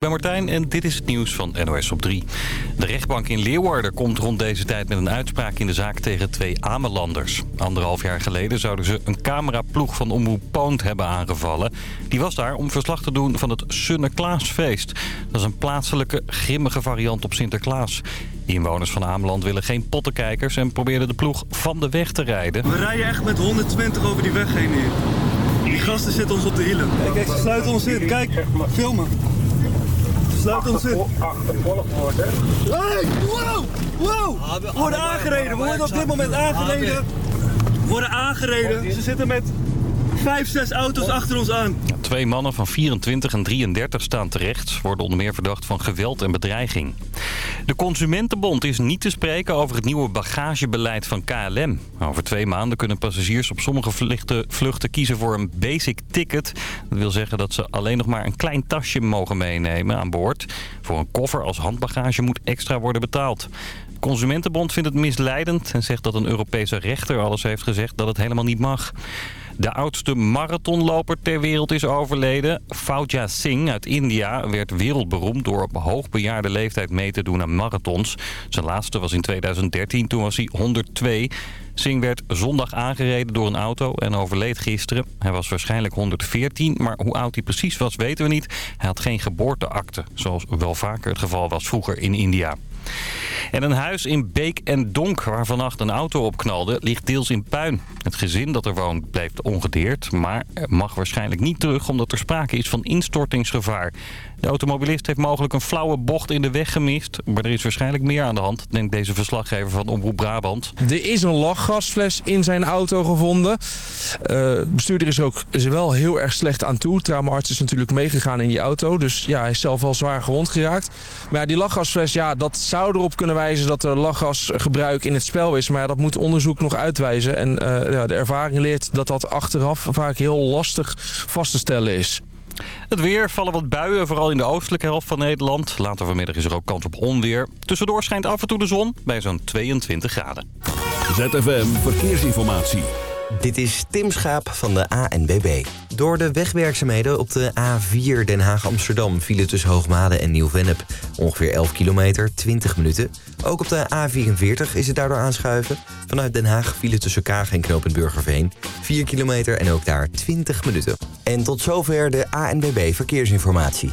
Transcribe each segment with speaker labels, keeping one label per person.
Speaker 1: Ik ben Martijn en dit is het nieuws van NOS op 3. De rechtbank in Leeuwarden komt rond deze tijd met een uitspraak in de zaak tegen twee Amelanders. Anderhalf jaar geleden zouden ze een cameraploeg van Omroep Poont hebben aangevallen. Die was daar om verslag te doen van het Sunneklaasfeest. Dat is een plaatselijke grimmige variant op Sinterklaas. Inwoners van Ameland willen geen pottenkijkers en probeerden de ploeg van de weg te rijden.
Speaker 2: We rijden echt met 120 over die weg heen hier. Die gasten zitten ons op de hielen. Kijk ze sluiten ons in. Kijk, filmen. Ze sluiten ons in. Hey, wow, wow. We worden aangereden. We worden op dit moment aangereden. We worden aangereden. Ze zitten met vijf, zes auto's achter ons aan.
Speaker 1: Twee mannen van 24 en 33 staan terecht. Worden onder meer verdacht van geweld en bedreiging. De Consumentenbond is niet te spreken over het nieuwe bagagebeleid van KLM. Over twee maanden kunnen passagiers op sommige vluchten, vluchten kiezen voor een basic ticket. Dat wil zeggen dat ze alleen nog maar een klein tasje mogen meenemen aan boord. Voor een koffer als handbagage moet extra worden betaald. Consumentenbond vindt het misleidend en zegt dat een Europese rechter alles heeft gezegd dat het helemaal niet mag. De oudste marathonloper ter wereld is overleden. Fauja Singh uit India werd wereldberoemd door op hoogbejaarde leeftijd mee te doen aan marathons. Zijn laatste was in 2013, toen was hij 102. Singh werd zondag aangereden door een auto en overleed gisteren. Hij was waarschijnlijk 114, maar hoe oud hij precies was weten we niet. Hij had geen geboorteakte, zoals wel vaker het geval was vroeger in India. En een huis in Beek en Donk waar vannacht een auto op knalde ligt deels in puin. Het gezin dat er woont blijft ongedeerd, maar mag waarschijnlijk niet terug omdat er sprake is van instortingsgevaar. De automobilist heeft mogelijk een flauwe bocht in de weg gemist, maar er is waarschijnlijk meer aan de hand, denkt deze verslaggever van Omroep Brabant.
Speaker 3: Er is een lachgasfles in zijn auto gevonden. Uh, de bestuurder is ook is wel heel erg slecht aan toe. Traumaarts is natuurlijk meegegaan in die auto, dus ja, hij is zelf wel zwaar gewond geraakt. Maar ja, die lachgasfles, ja, dat zou erop kunnen wijzen dat er lachgasgebruik in het spel is. Maar ja, dat moet onderzoek nog uitwijzen. En uh, ja, de ervaring leert dat dat achteraf vaak heel lastig vast te stellen is.
Speaker 1: Het weer vallen wat buien, vooral in de oostelijke helft van Nederland. Later vanmiddag is er ook kans op onweer. Tussendoor schijnt af en toe de zon bij zo'n 22 graden.
Speaker 4: ZFM Verkeersinformatie.
Speaker 5: Dit is Tim Schaap van de ANBB. Door de wegwerkzaamheden op de A4 Den Haag-Amsterdam... vielen tussen Hoogmade en Nieuw-Vennep ongeveer 11 kilometer, 20 minuten. Ook op de A44 is het daardoor aanschuiven. Vanuit Den Haag vielen tussen Kaag en Knoop Burgerveen 4 kilometer en ook daar 20 minuten. En tot zover de ANBB Verkeersinformatie.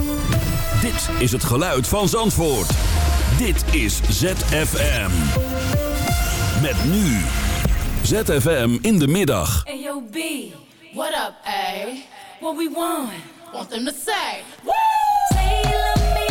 Speaker 4: Dit is het geluid van Zandvoort. Dit is ZFM. Met nu. ZFM in de middag.
Speaker 6: Hey yo B, what up A? What we want? Want them to say. Woo! Love me,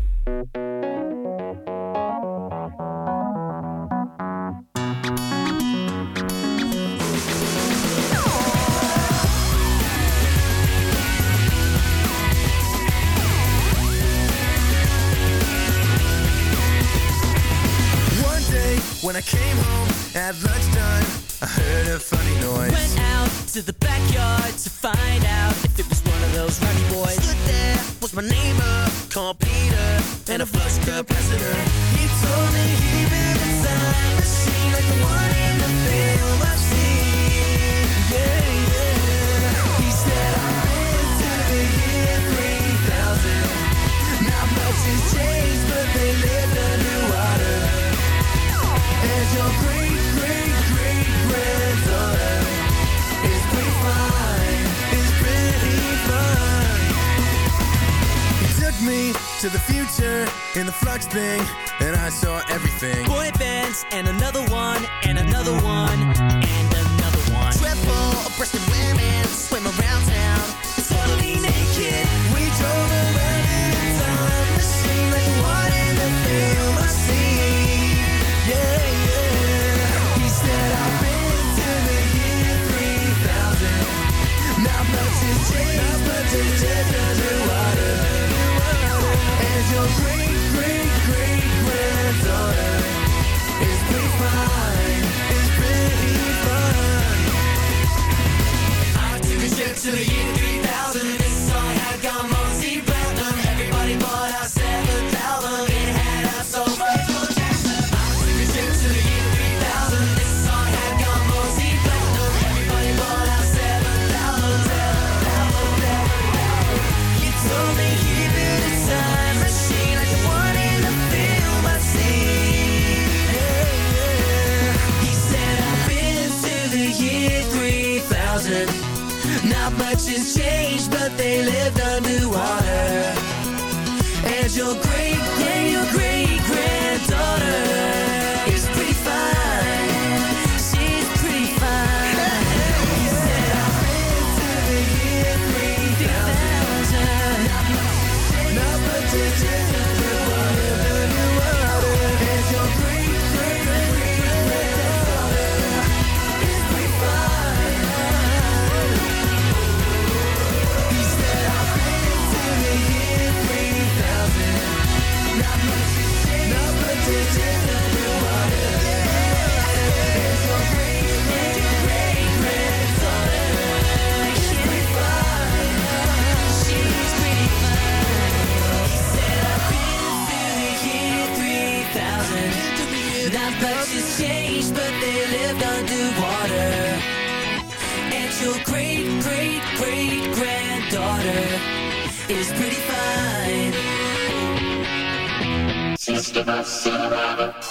Speaker 7: Cinema,
Speaker 8: cinema.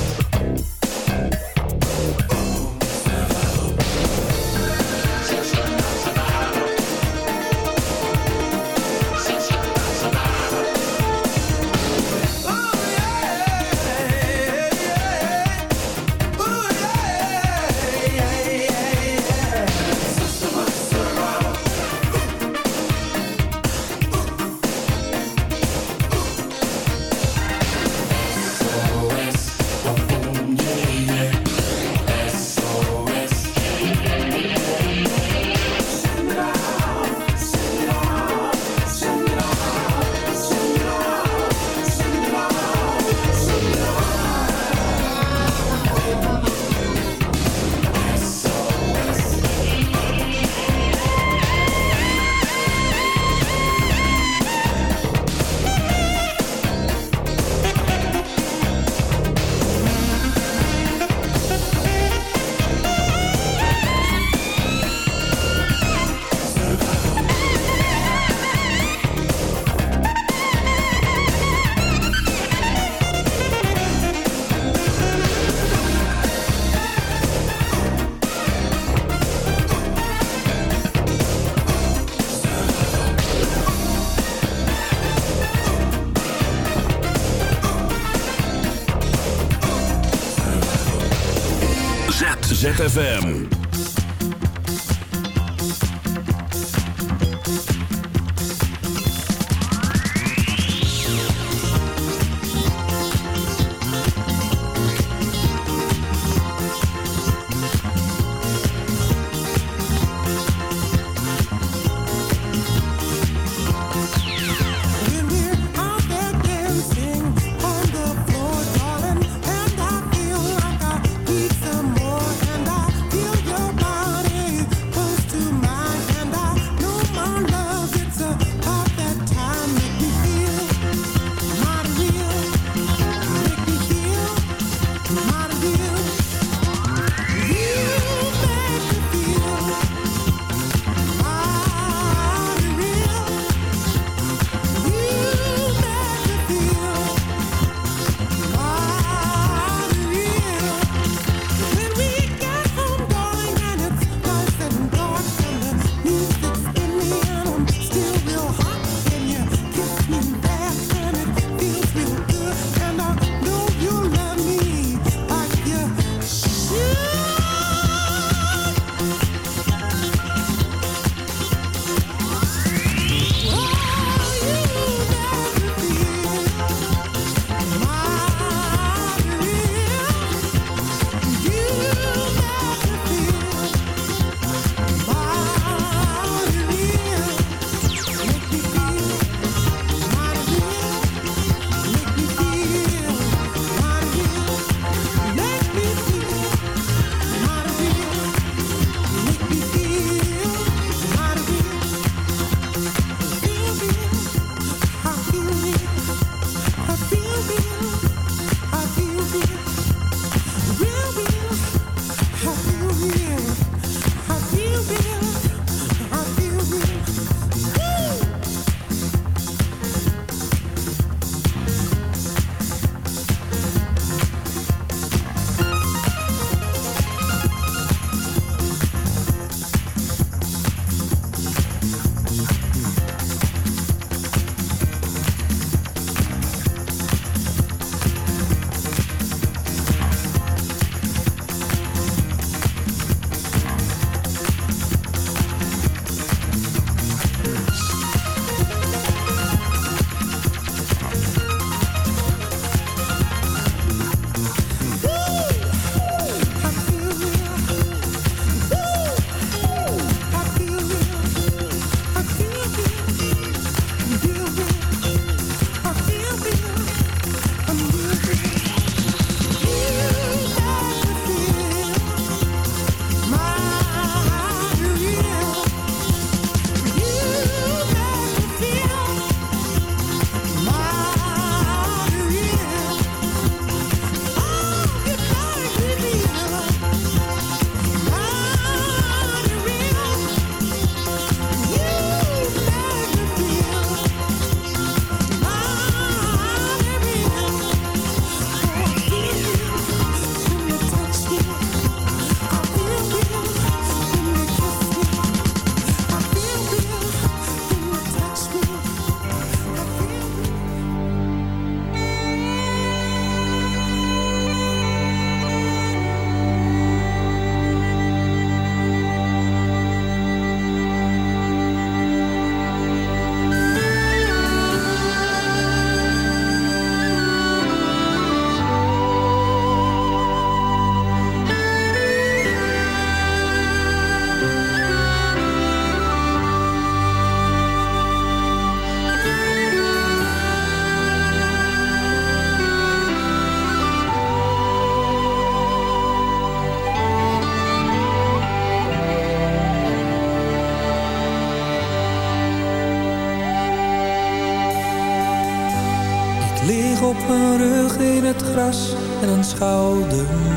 Speaker 9: En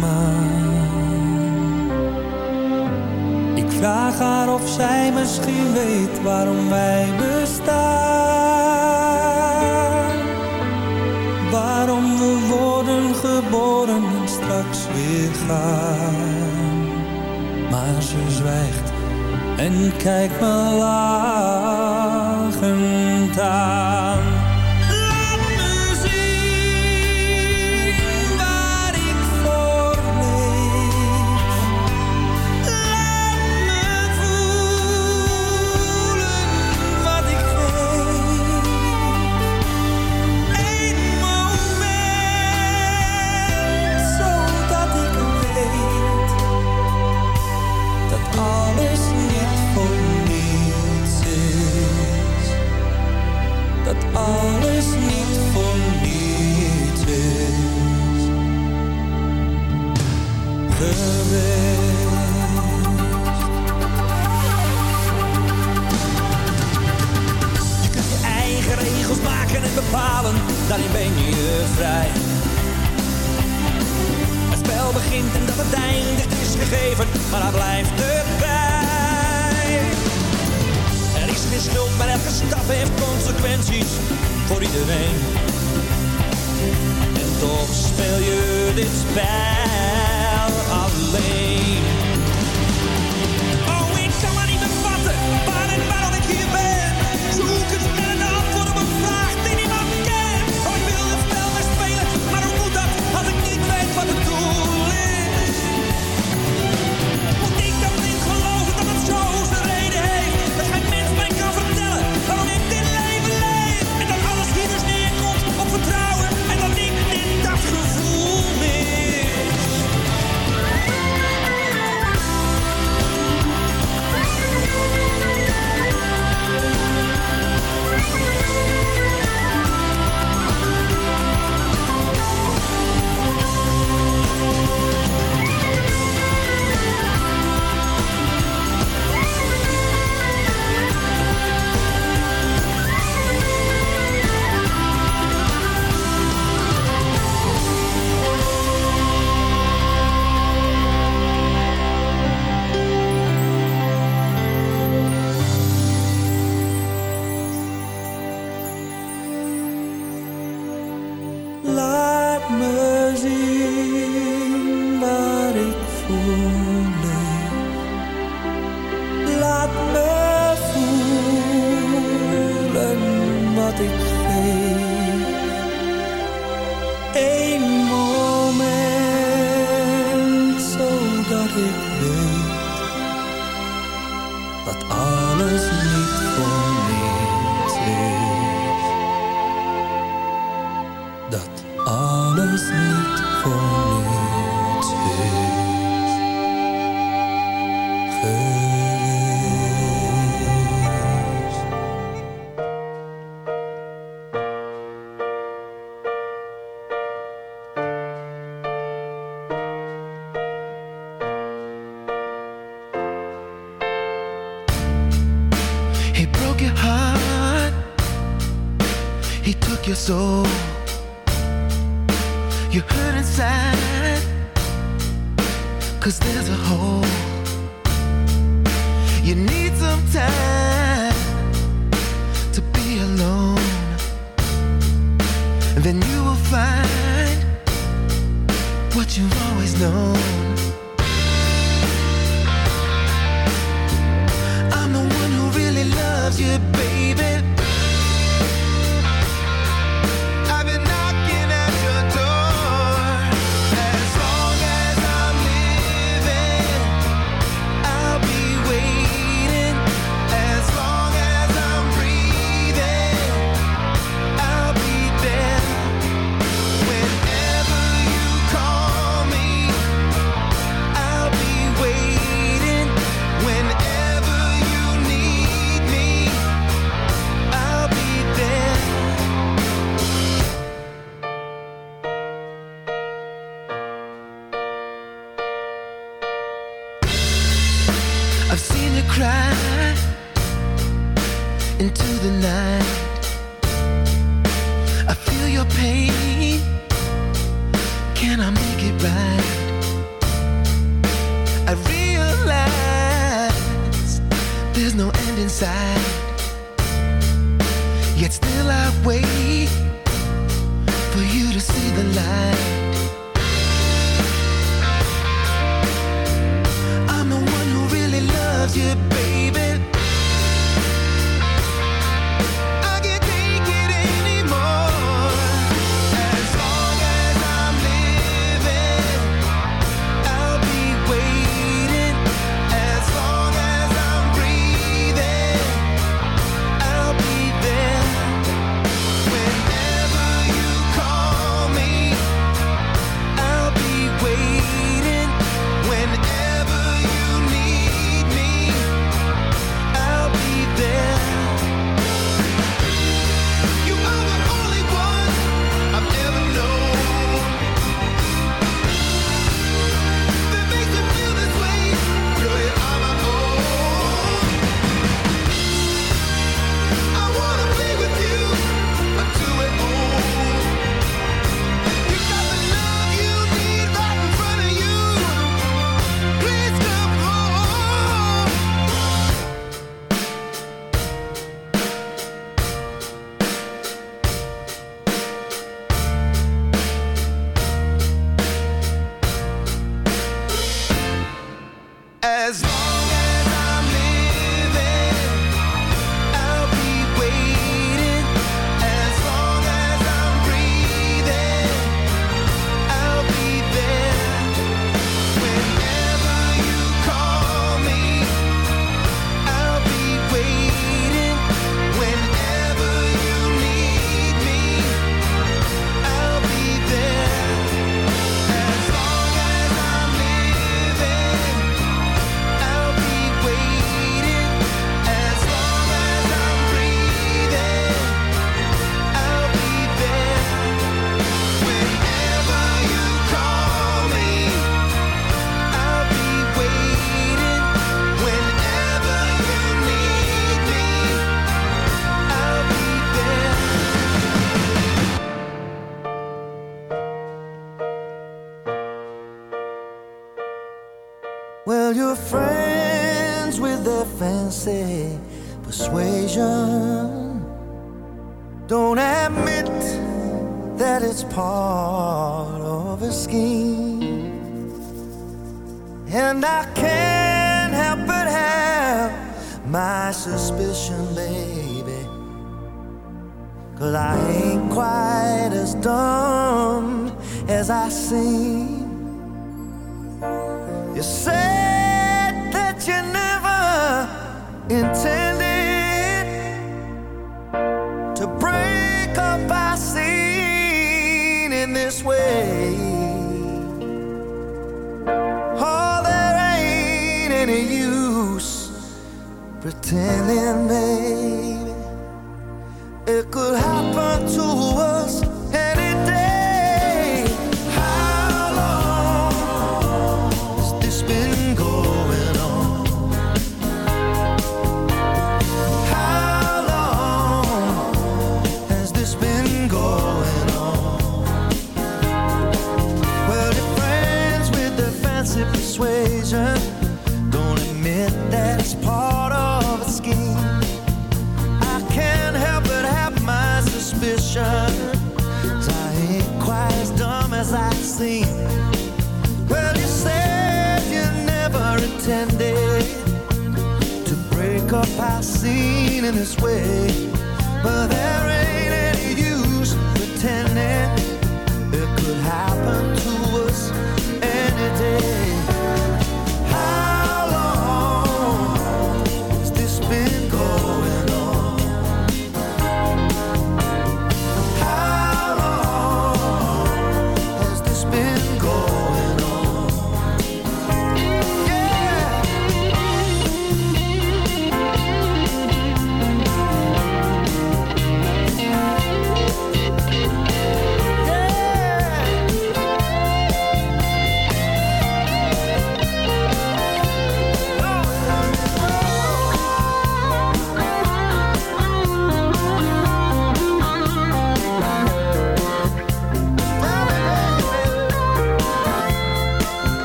Speaker 10: intended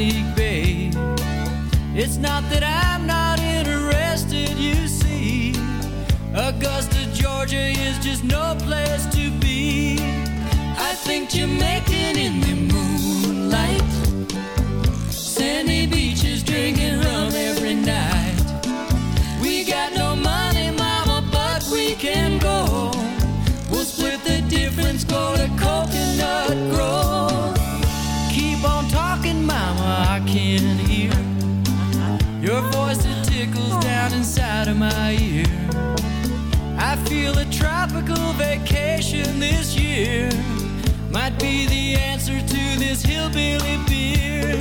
Speaker 10: unique, babe. It's not that I'm not interested, you see. Augusta, Georgia is just no place to be. I think Jamaican in the moonlight, sandy beaches drinking rum every night. We got no money, mama, but we can go. We'll split the difference, call can hear. Your voice it tickles down inside of my ear. I feel a tropical vacation this year. Might be the answer to this hillbilly beer.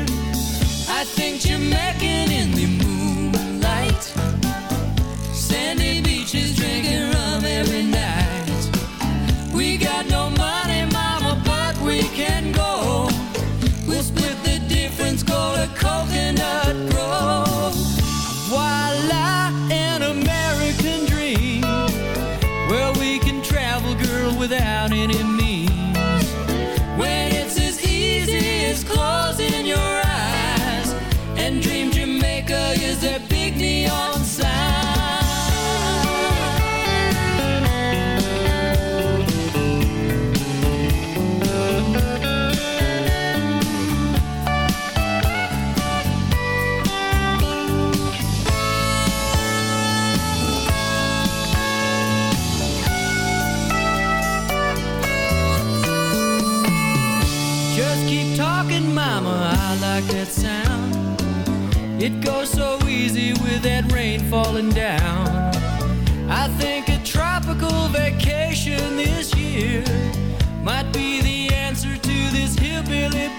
Speaker 10: I think jamaican in the might be the answer to this hillbilly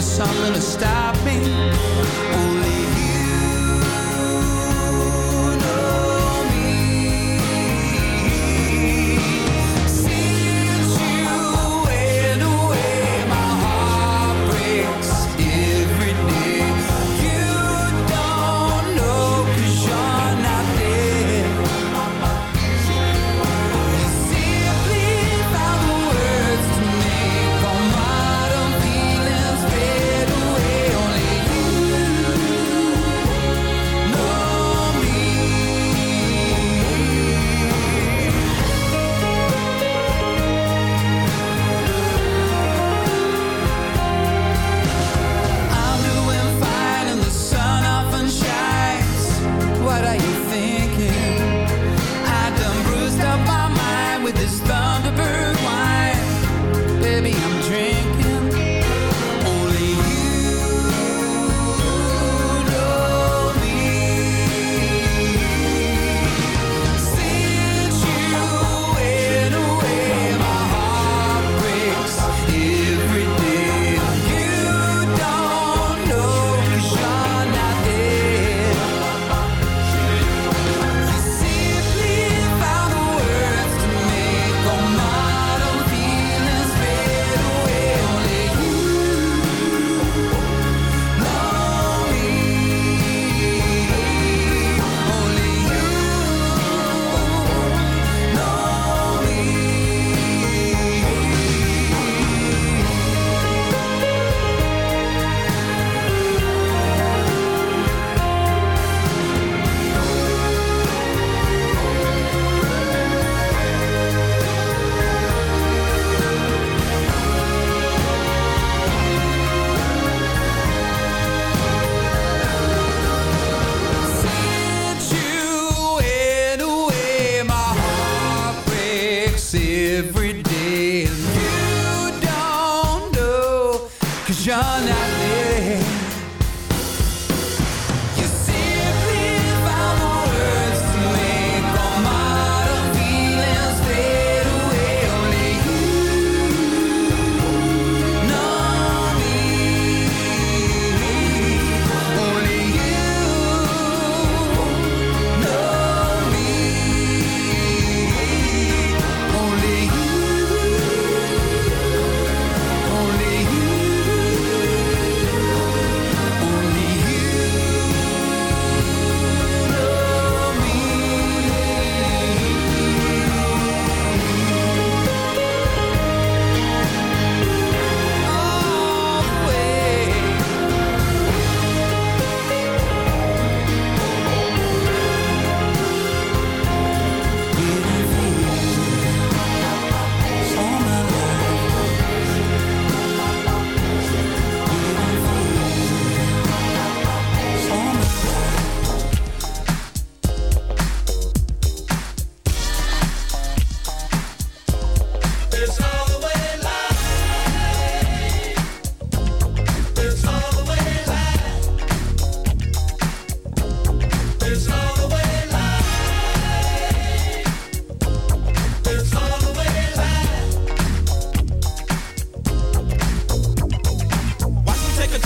Speaker 11: Us something to stop me. Only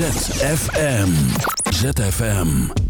Speaker 6: ZFM. ZFM.